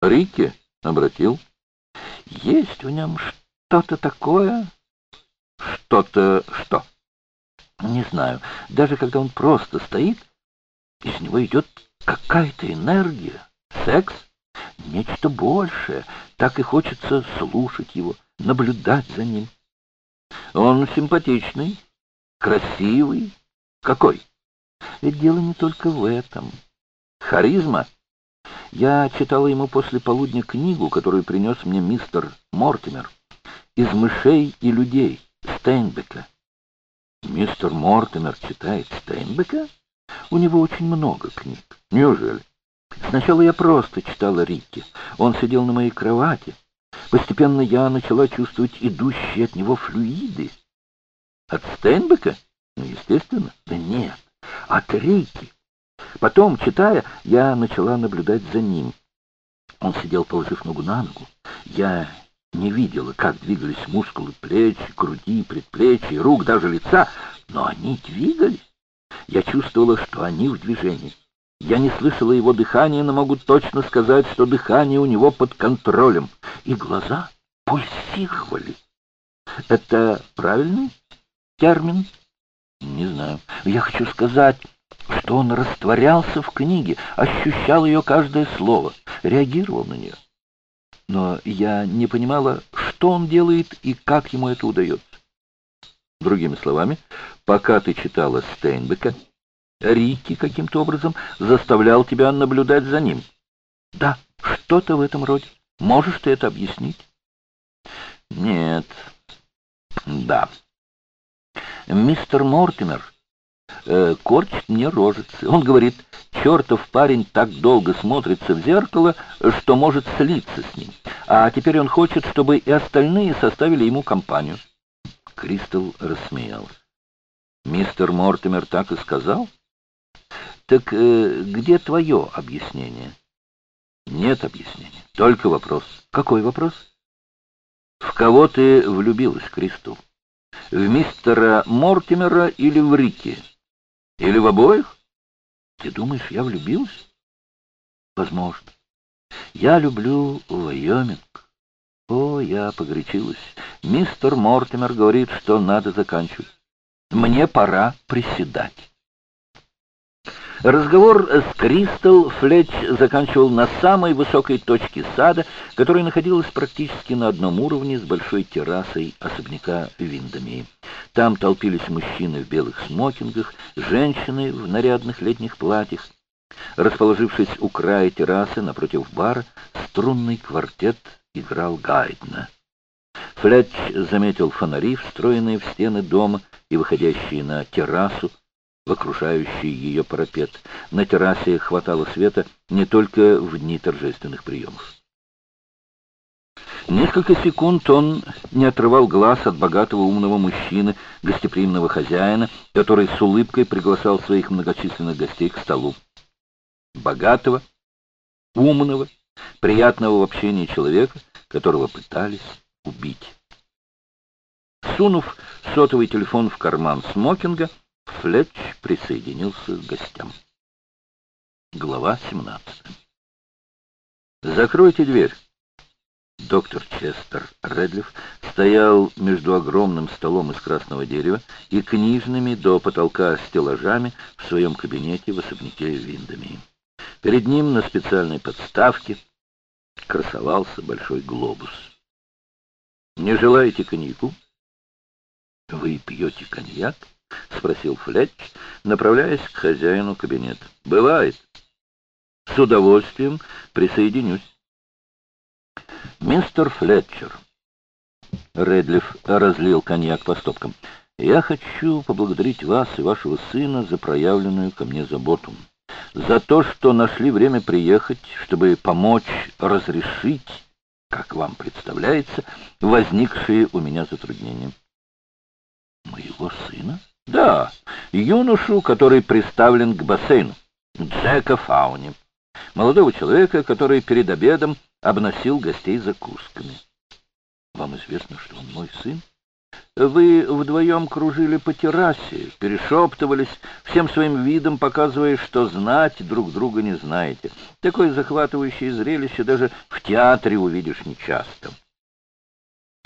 Рикки обратил. Есть в нем что-то такое... Что-то что? Не знаю. Даже когда он просто стоит, из него идет какая-то энергия. Секс? Нечто большее. Так и хочется слушать его, наблюдать за ним. Он симпатичный, красивый. Какой? Ведь дело не только в этом. Харизма? Я читала ему после полудня книгу, которую принес мне мистер Мортимер. «Из мышей и людей» Стейнбека. Мистер Мортимер читает Стейнбека? У него очень много книг. Неужели? Сначала я просто читала Рикки. Он сидел на моей кровати. Постепенно я начала чувствовать идущие от него флюиды. От Стейнбека? Ну, естественно. Да нет, от Рикки. Потом, читая, я начала наблюдать за ним. Он сидел, положив ногу на ногу. Я не видела, как двигались мускулы плеч, груди, предплечья, рук, даже лица, но они двигались. Я чувствовала, что они в движении. Я не слышала его дыхания, но могу точно сказать, что дыхание у него под контролем. И глаза пульсировали. Это правильный термин? Не знаю. Я хочу сказать, что он растворялся в книге, ощущал ее каждое слово, реагировал на нее. Но я не понимала, что он делает и как ему это удается. Другими словами, пока ты читала Стейнбека, Рикки каким-то образом заставлял тебя наблюдать за ним. Да, что-то в этом роде. Можешь ты это объяснить? Нет. Да. Мистер Мортимер э, корчит мне рожицы. Он говорит, чертов парень так долго смотрится в зеркало, что может слиться с ним. А теперь он хочет, чтобы и остальные составили ему компанию. Кристал рассмеялся. Мистер Мортимер так и сказал? Так э, где твое объяснение? Нет объяснения, только вопрос. Какой вопрос? В кого ты влюбилась, Кристал? В мистера Мортимера или в Рикки? Или в обоих? Ты думаешь, я влюбилась? Возможно. Я люблю Вайоминг. О, я погорячилась. Мистер Мортимер говорит, что надо заканчивать. Мне пора приседать. Разговор с Кристал Флетч заканчивал на самой высокой точке сада, которая находилась практически на одном уровне с большой террасой особняка Виндами. Там толпились мужчины в белых смокингах, женщины в нарядных летних платьях. Расположившись у края террасы напротив бара, струнный квартет играл Гайдна. Флетч заметил фонари, встроенные в стены дома и выходящие на террасу, в окружающий ее парапет. На террасе хватало света не только в дни торжественных приемов. Несколько секунд он не отрывал глаз от богатого умного мужчины, гостеприимного хозяина, который с улыбкой приглашал своих многочисленных гостей к столу. Богатого, умного, приятного в общении человека, которого пытались убить. Сунув сотовый телефон в карман смокинга, Флетч присоединился к гостям. Глава 17. «Закройте дверь!» Доктор Честер Редлиф стоял между огромным столом из красного дерева и книжными до потолка стеллажами в своем кабинете в особняке Виндами. Перед ним на специальной подставке красовался большой глобус. «Не желаете коньяку?» «Вы пьете коньяк?» — спросил Флетч, направляясь к хозяину кабинета. «Бывает. С удовольствием присоединюсь». «Мистер Флетчер», — Редлиф разлил коньяк по стопкам, — «я хочу поблагодарить вас и вашего сына за проявленную ко мне заботу, за то, что нашли время приехать, чтобы помочь разрешить, как вам представляется, возникшие у меня затруднения». «Моего сына?» Да, юношу, который приставлен к бассейну. Джека Фауни. Молодого человека, который перед обедом обносил гостей закусками. Вам известно, что он мой сын? Вы вдвоем кружили по террасе, перешептывались, всем своим видом показывая, что знать друг друга не знаете. Такое захватывающее зрелище даже в театре увидишь нечасто.